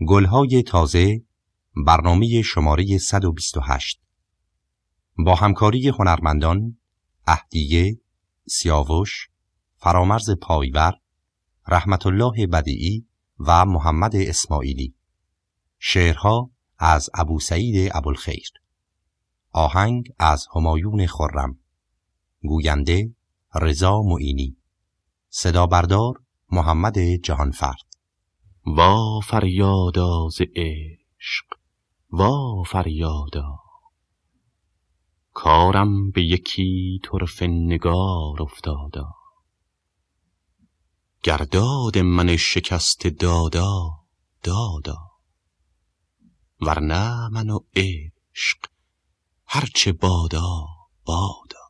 گلهای تازه برنامه شماره 128 با همکاری هنرمندان اهدیه، سیاوش، فرامرز پایور، رحمت الله بدیعی و محمد اسماعیلی. شعرها از ابو سعید ابوالخیر. آهنگ از همایون خرم. گوینده رضا معینی. صدا بردار محمد جهانفرد. وا فریادا ز عشق وا فریادا. کارم به یکی طرف نگار افتادا. گرداد من شکست دادا دادا. ورنه من و عشق هرچه بادا بادا.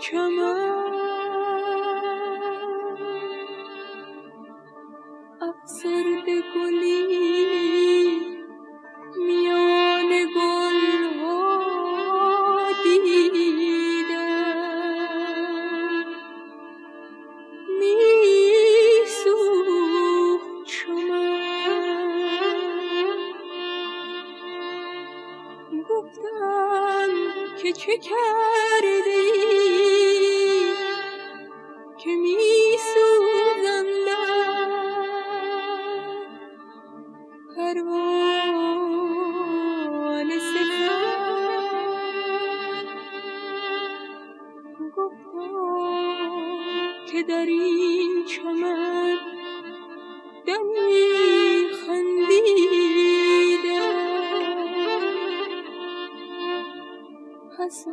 طرف که در این چمن دمی خندیدم پس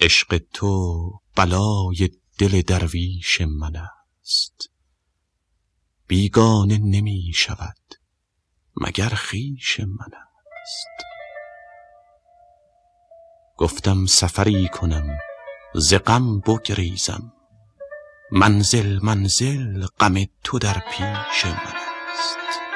عشق تو بلای دل درویش من است. بیگانه نمی شود مگر خیش من است. گفتم سفری کنم ز غم بگریزم. منزل منزل غم تو در پیش من است.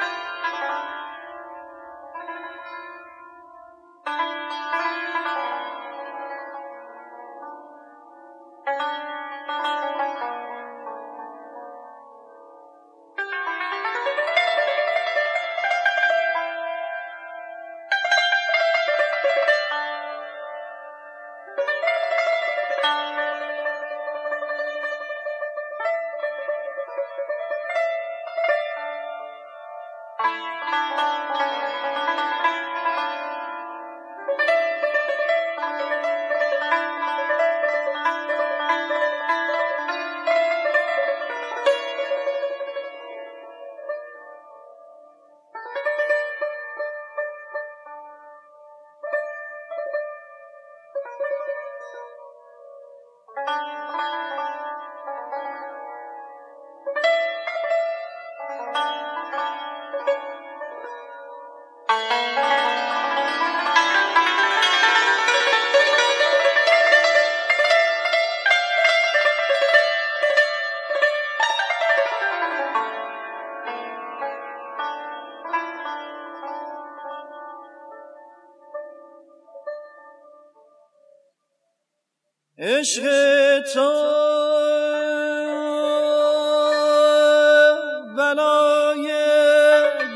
بلای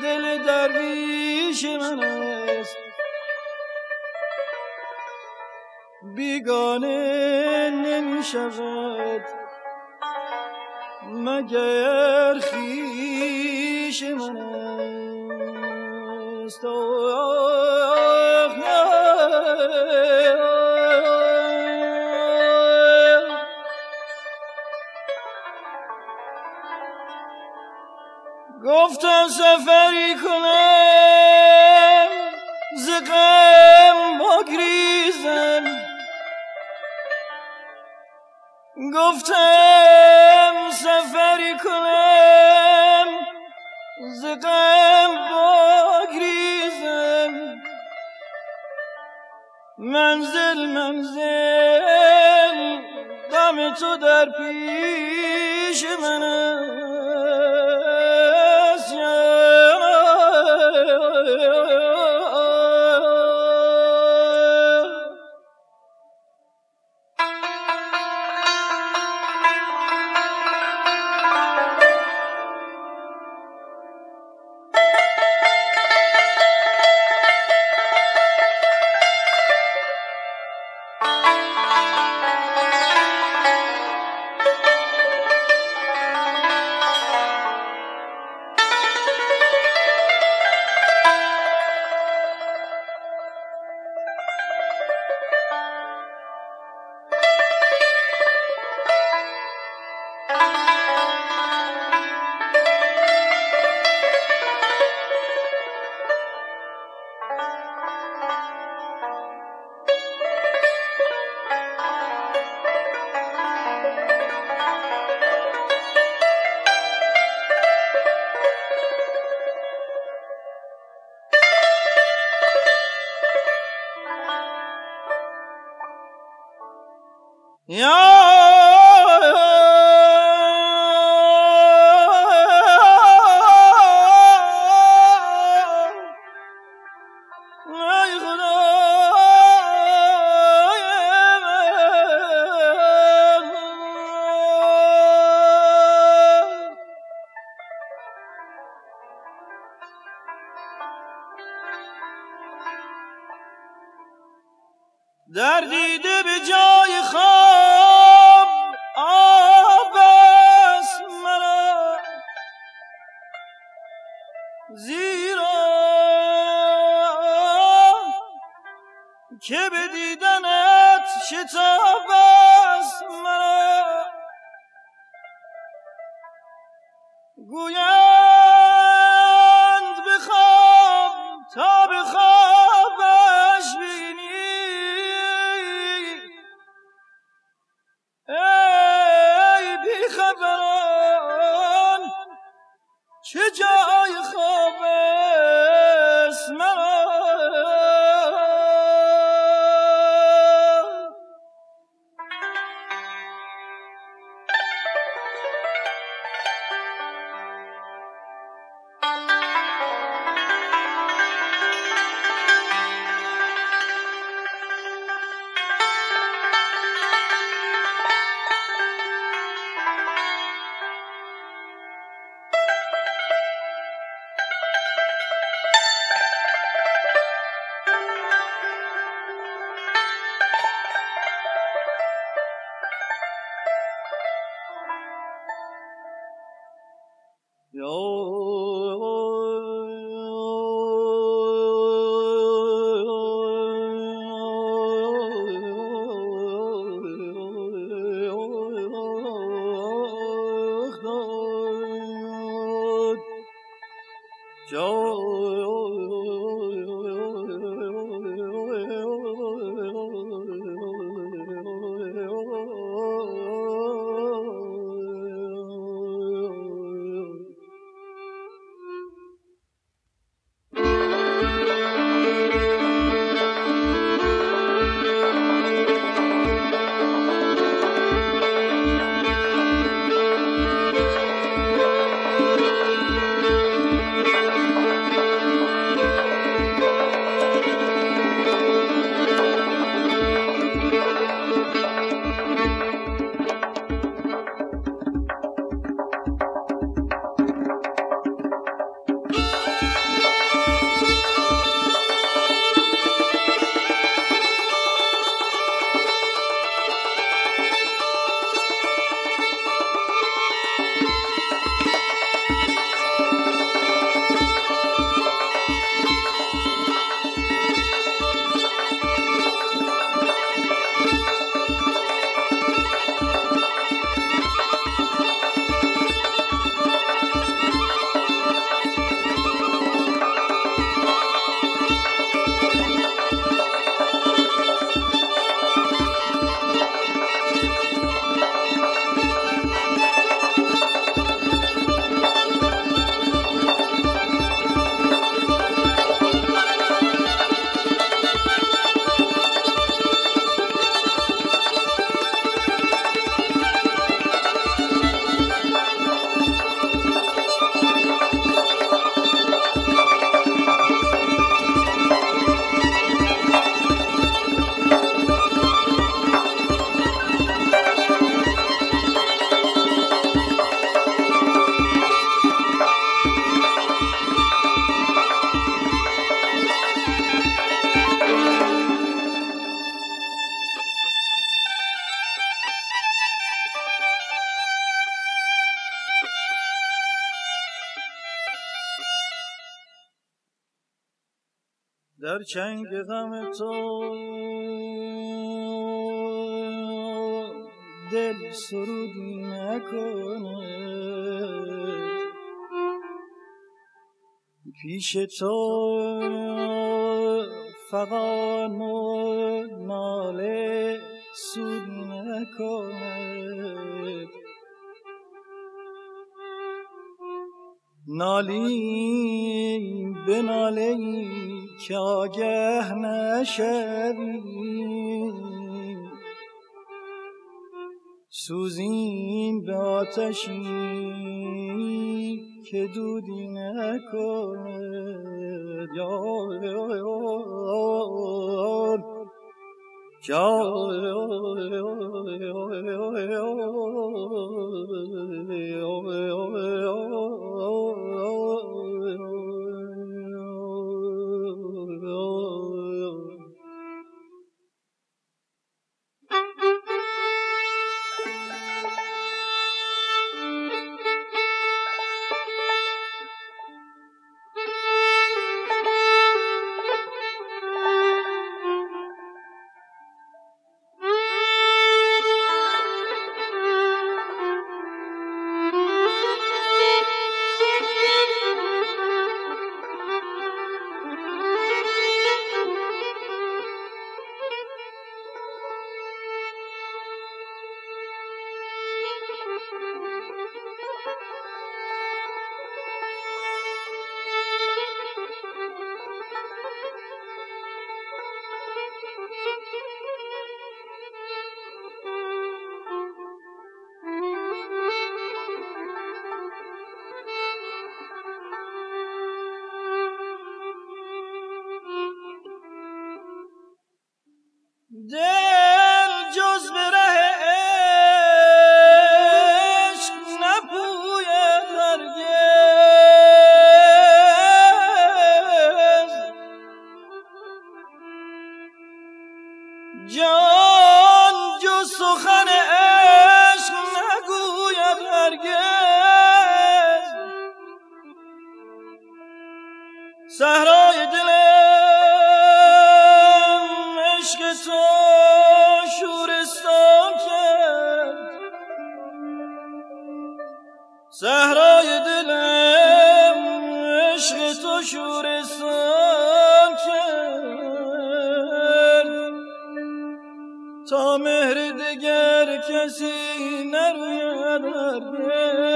دل درویش من است. بیگانه نمی شود مگر خیش من است. گفتم سفری کنم ز غم بگریزم. گفتم سفری کنم ز غم بگریزم. منزل منزل دم تو در پیش منم زیرا که به دیدنت شتاب است مرا. خرچنگ غم تو. دل سرودی نکند پیش تو فقان و ناله سود نکند نالی به ناله که نشوی. سوزین به آتشی که دودی نکند. herkesin her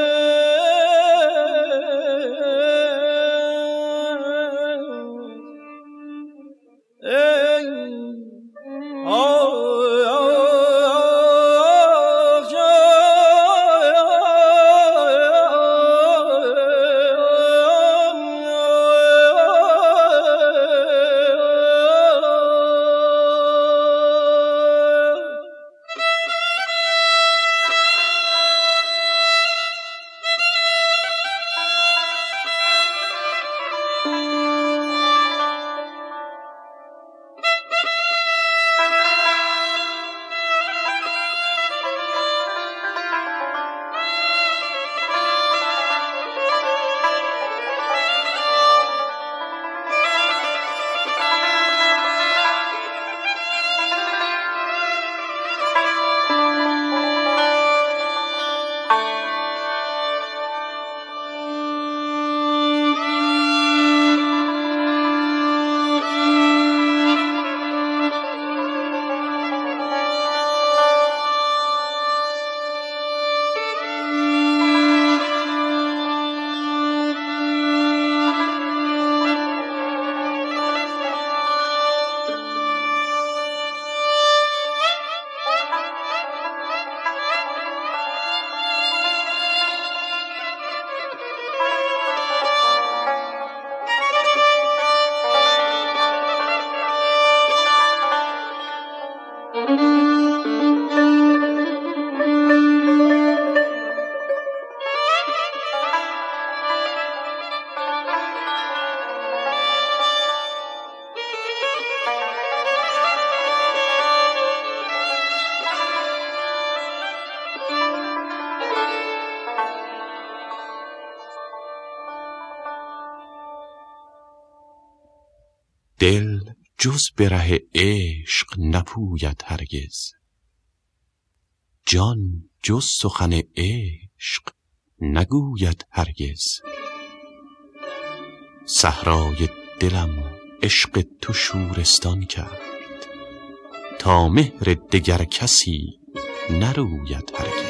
دل جز به ره عشق نپوید هرگز. جان جز سخن عشق نگوید هرگز. صحرای دلم عشق تو شورستان کرد. تا مهر دگر کسی نروید هرگز.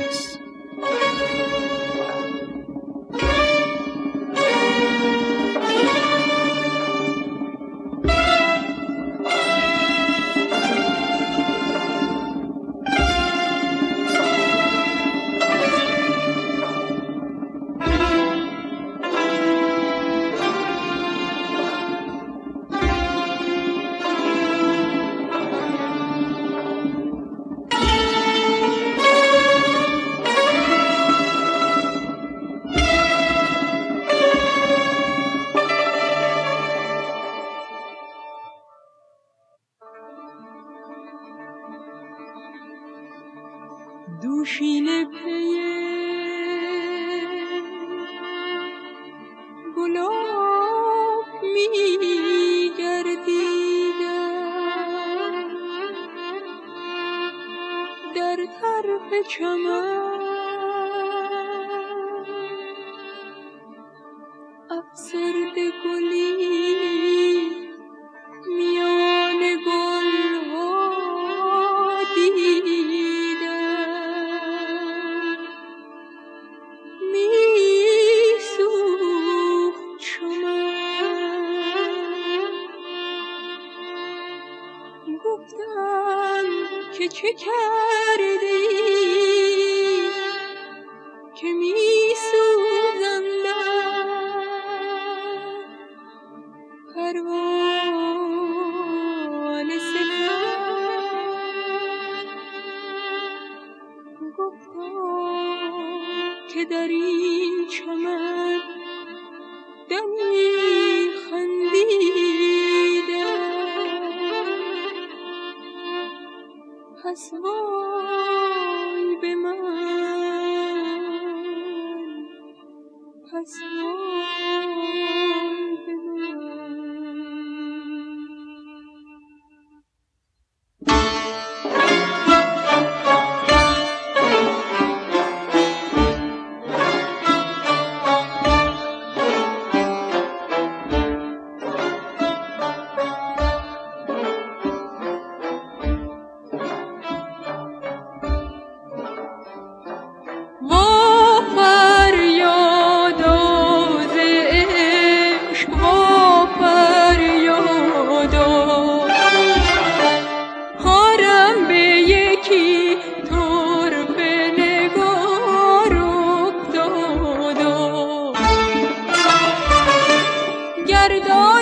پس وای به من. پس وای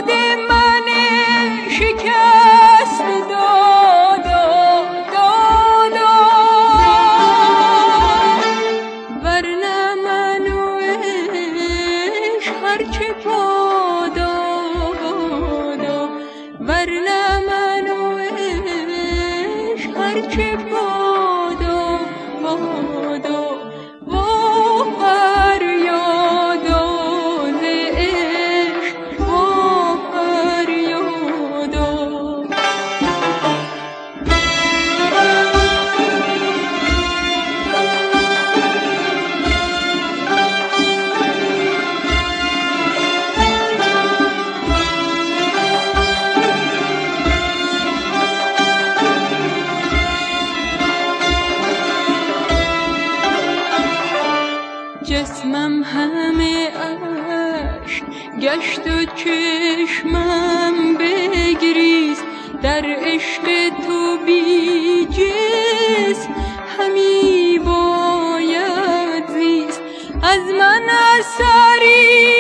de mar. چشمم همه اشک گشت و چشمم بگریست. در عشق تو بی همی باید زیست. از من اثری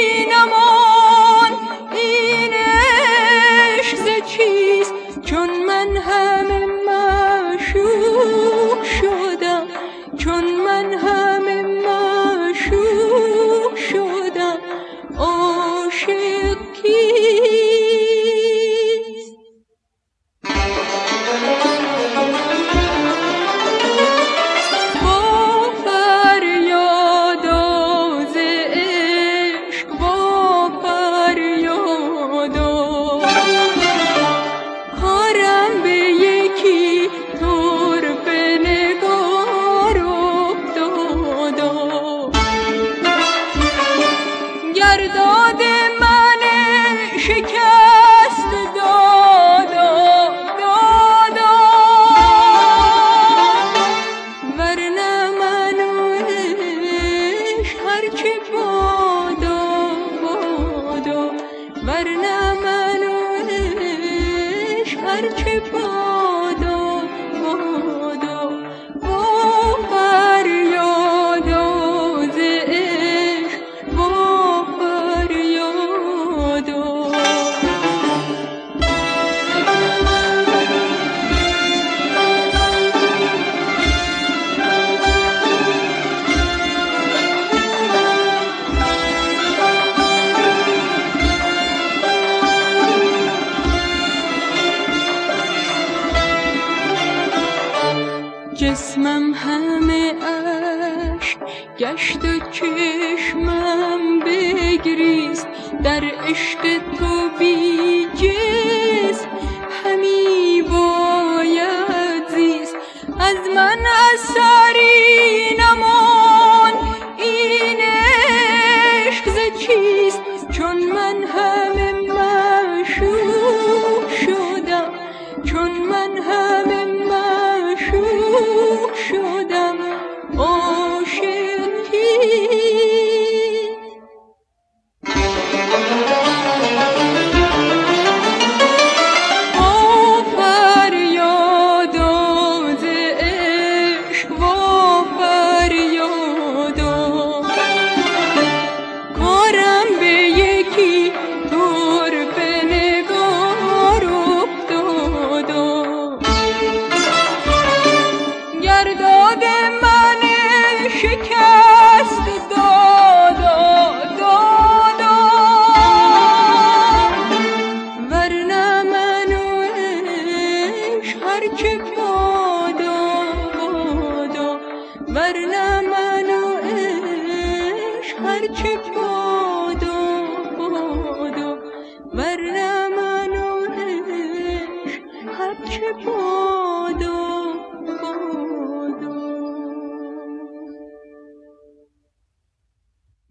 گشت چشمم بگریست در عشق تو بی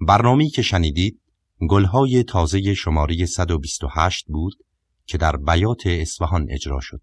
برنامه‌ای که شنیدید گلهای تازه شماره 128 بود که در بیات اصفهان اجرا شد.